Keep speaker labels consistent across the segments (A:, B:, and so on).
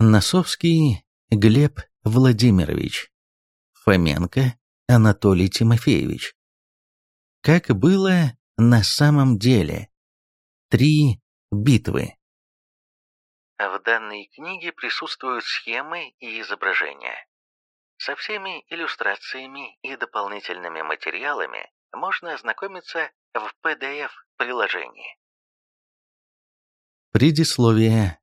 A: Носовский Глеб Владимирович. Фоменко Анатолий Тимофеевич. Как было на самом деле. Три битвы.
B: В данной книге присутствуют схемы и изображения. Со всеми иллюстрациями и дополнительными материалами можно ознакомиться в PDF-приложении.
A: Предисловие.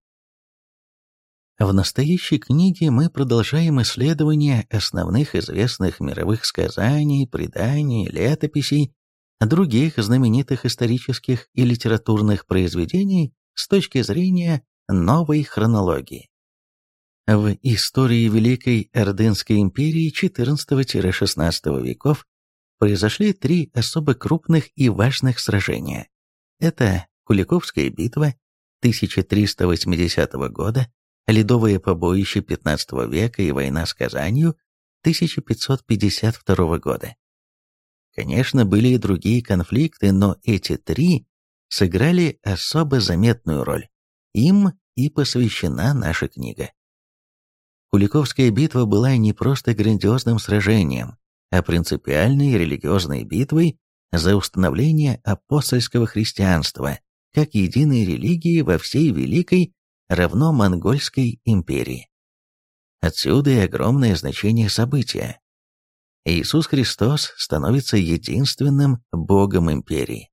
A: В настоящей книге мы продолжаем исследование основных известных мировых сказаний, преданий, летописей, других знаменитых исторических и литературных произведений с точки зрения новой хронологии. В истории Великой Ордынской империи XIV-XVI веков произошли три особо крупных и важных сражения. Это Куликовская битва 1380 года, Ледовое побоище XV века и война с Казанью 1552 года. Конечно, были и другие конфликты, но эти три сыграли особо заметную роль. Им и посвящена наша книга. Куликовская битва была не просто грандиозным сражением, а принципиальной религиозной битвой за установление апостольского христианства как единой религии во всей Великой равно Монгольской империи. Отсюда и огромное значение события. Иисус Христос становится единственным Богом империи.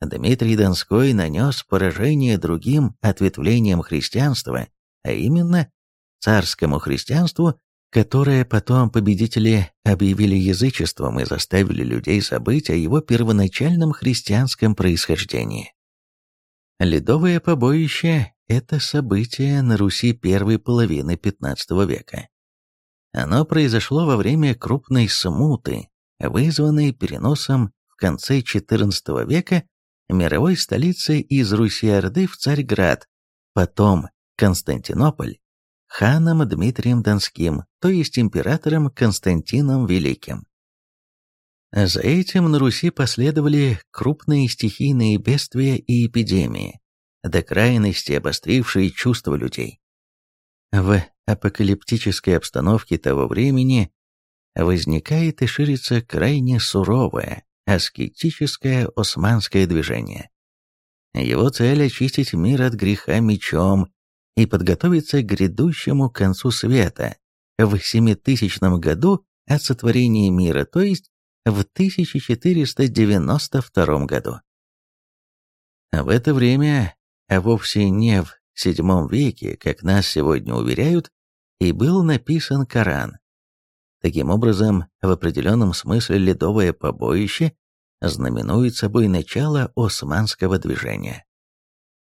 A: Дмитрий Донской нанес поражение другим ответвлениям христианства, а именно царскому христианству, которое потом победители объявили язычеством и заставили людей забыть о его первоначальном христианском происхождении. Ледовое побоище – это событие на Руси первой половины XV века. Оно произошло во время крупной смуты, вызванной переносом в конце XIV века мировой столицы из Руси-Орды в Царьград, потом Константинополь, ханом Дмитрием Донским, то есть императором Константином Великим. За этим на Руси последовали крупные стихийные бедствия и эпидемии, до крайности обострившие чувства людей. В апокалиптической обстановке того времени возникает и ширится крайне суровое, аскетическое османское движение. Его цель – очистить мир от греха мечом и подготовиться к грядущему концу света в 7000 году от сотворения мира, то есть в 1492 году. В это время, а вовсе не в VII веке, как нас сегодня уверяют, и был написан Коран. Таким образом, в определенном смысле ледовое побоище знаменует собой начало османского движения.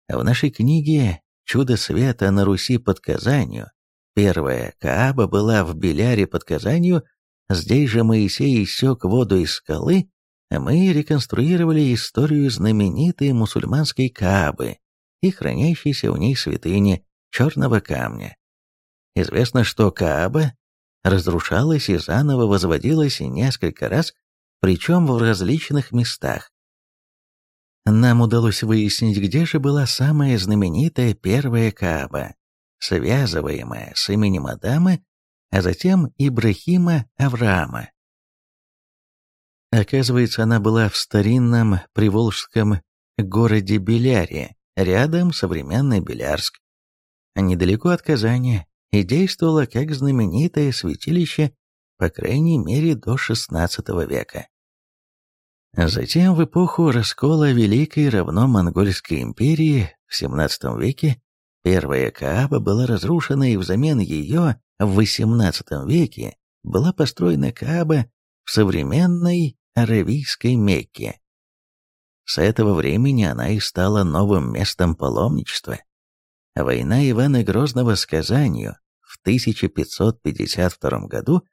A: В нашей книге «Чудо света на Руси под Казанью» первая Кааба была в Беляре под Казанью, здесь же Моисей иссек воду из скалы, мы реконструировали историю знаменитой мусульманской Каабы и хранящейся в ней святыни черного камня. Известно, что Кааба разрушалась и заново возводилась несколько раз, причем в различных местах. Нам удалось выяснить, где же была самая знаменитая первая Кааба, связываемая с именем Адама, а затем Ибрахима Авраама. Оказывается, она была в старинном приволжском городе Беляре, рядом современный Белярск, недалеко от Казани, и действовала как знаменитое святилище, по крайней мере, до XVI века. Затем, в эпоху раскола Великой равно Монгольской империи в XVII веке, первая Кааба была разрушена, и взамен ее в XVIII веке была построена Кааба в современной Аравийской Мекке. С этого времени она и стала новым местом паломничества. Война Ивана Грозного с Казанью в 1552 году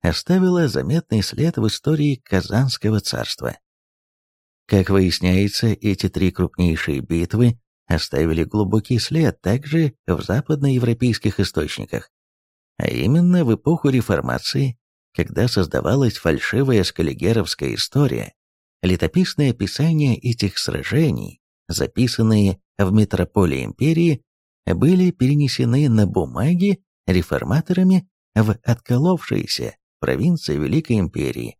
A: оставила заметный след в истории Казанского царства. Как выясняется, эти три крупнейшие битвы оставили глубокий след также в западноевропейских источниках, а именно в эпоху реформации, когда создавалась фальшивая скаллигеровская история, летописные описания этих сражений, записанные в метрополии империи, были перенесены на бумаге реформаторами в отколовшиеся провинции Великой Империи,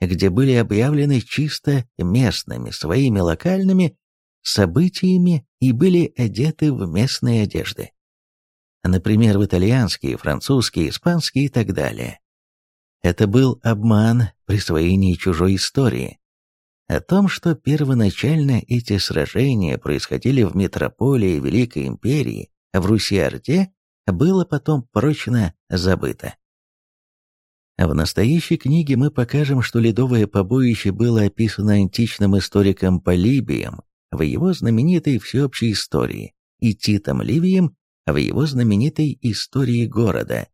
A: где были объявлены чисто местными, своими локальными событиями и были одеты в местные одежды. Например, в итальянские, французские, испанские и так далее. Это был обман присвоения чужой истории. О том, что первоначально эти сражения происходили в метрополии Великой Империи, в Руси-Орде, было потом прочно забыто. В настоящей книге мы покажем, что ледовое побоище было описано античным историком Полибием в его знаменитой всеобщей истории и Титом Ливием в его знаменитой истории города,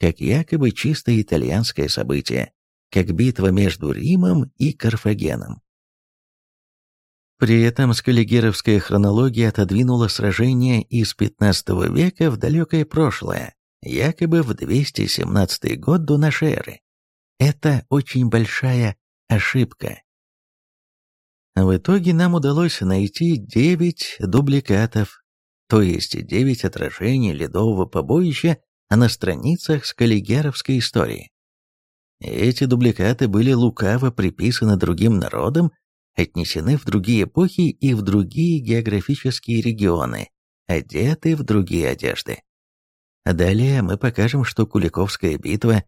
A: как якобы чисто итальянское событие, как битва между Римом и Карфагеном. При этом скаллигеровская хронология отодвинула сражение из XV века в далекое прошлое, якобы в 217 год до нашей эры. Это очень большая ошибка. В итоге нам удалось найти 9 дубликатов, то есть 9 отражений ледового побоища на страницах скаллигеровской истории. Эти дубликаты были лукаво приписаны другим народам, отнесены в другие эпохи и в другие географические регионы, одеты в другие одежды. Далее мы покажем, что Куликовская битва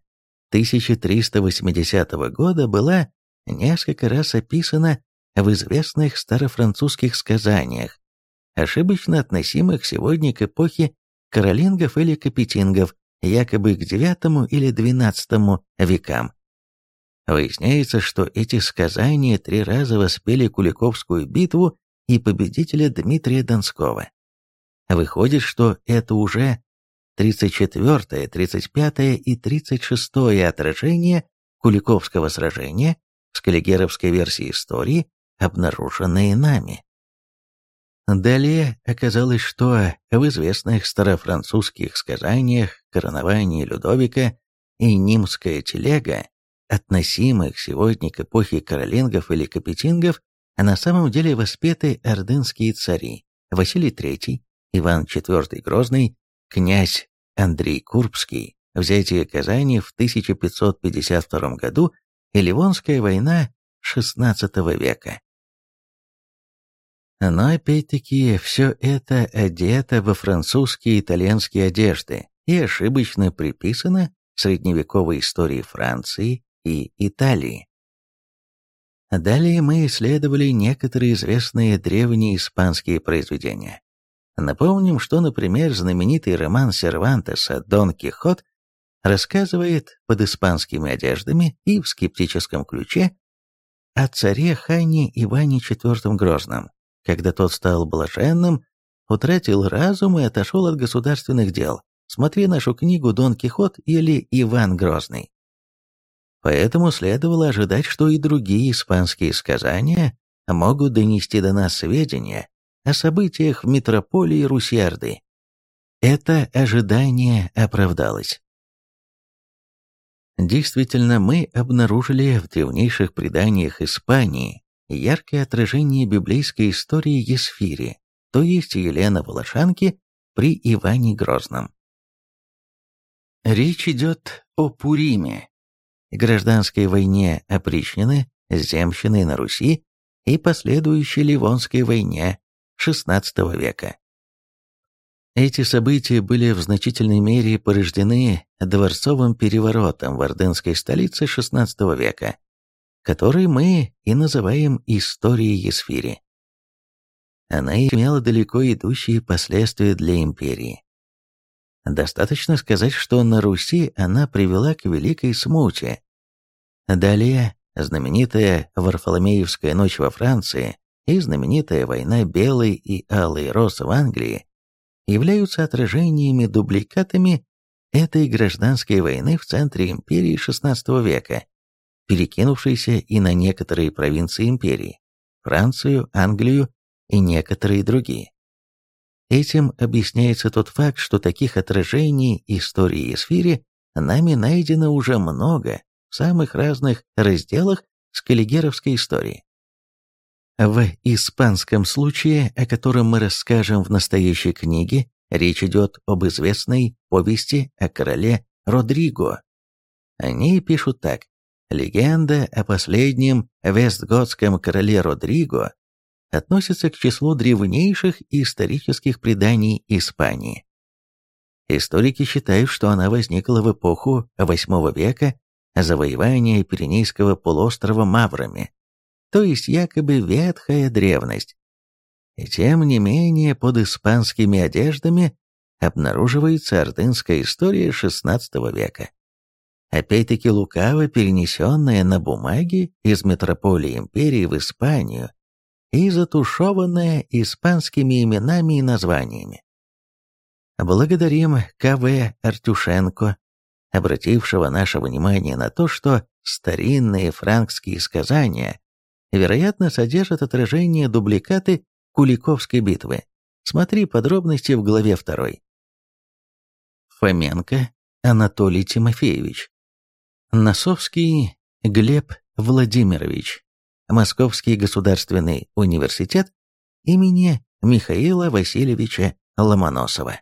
A: 1380 года была несколько раз описана в известных старофранцузских сказаниях, ошибочно относимых сегодня к эпохе каролингов или капетингов, якобы к IX или XII векам. Выясняется, что эти сказания три раза воспели Куликовскую битву и победителя Дмитрия Донского. Выходит, что это уже 34, 35 и 36 отражение Куликовского сражения в скаллигеровской версии истории, обнаруженные нами. Далее оказалось, что в известных старофранцузских сказаниях «Коронование Людовика» и «Нимская телега», относимых сегодня к эпохе каролингов или капетингов, а на самом деле воспеты ордынские цари Василий III, Иван IV Грозный, князь Андрей Курбский, взятие Казани в 1552 году и Ливонская война XVI века. Но опять-таки все это одето во французские и итальянские одежды и ошибочно приписано средневековой истории Франции и Италии. Далее мы исследовали некоторые известные древние испанские произведения. Напомним, что, например, знаменитый роман Сервантеса «Дон Кихот» рассказывает под испанскими одеждами и в скептическом ключе о царе Хане Иване IV Грозном, когда тот стал блаженным, утратил разум и отошел от государственных дел. Смотри нашу книгу «Дон Кихот» или «Иван Грозный». Поэтому следовало ожидать, что и другие испанские сказания могут донести до нас сведения о событиях в метрополии Русьярды. Это ожидание оправдалось. Действительно, мы обнаружили в древнейших преданиях Испании яркое отражение библейской истории Есфири, то есть Елены Волошанки при Иване Грозном. Речь идет о Пуриме, гражданской войне опричнины, земщины на Руси и последующей Ливонской войне XVI века. Эти события были в значительной мере порождены дворцовым переворотом в ордынской столице XVI века, который мы и называем историей Есфири. Она имела далеко идущие последствия для империи. Достаточно сказать, что на Руси она привела к Великой Смуте. Далее, знаменитая Варфоломеевская ночь во Франции и знаменитая война Белой и Алой Рос в Англии являются отражениями-дубликатами этой гражданской войны в центре империи XVI века, перекинувшейся и на некоторые провинции империи – Францию, Англию и некоторые другие. Этим объясняется тот факт, что таких отражений истории Есфири нами найдено уже много в самых разных разделах скаллигеровской истории. В испанском случае, о котором мы расскажем в настоящей книге, Речь идет об известной повести о короле Родриго. Они пишут так. Легенда о последнем вестготском короле Родриго относится к числу древнейших исторических преданий Испании. Историки считают, что она возникла в эпоху VIII века завоевания Пиренейского полуострова маврами, то есть якобы ветхая древность. И тем не менее под испанскими одеждами обнаруживается ордынская история XVI века. Опять-таки лукаво перенесенная на бумаге из метрополии империи в Испанию и затушеванная испанскими именами и названиями. Благодарим К.В. Артюшенко, обратившего наше внимание на то, что старинные франкские сказания, вероятно, содержат отражение дубликаты Куликовской битвы. Смотри подробности в главе 2. Фоменко Анатолий Тимофеевич. Носовский Глеб Владимирович. Московский государственный университет имени Михаила Васильевича Ломоносова.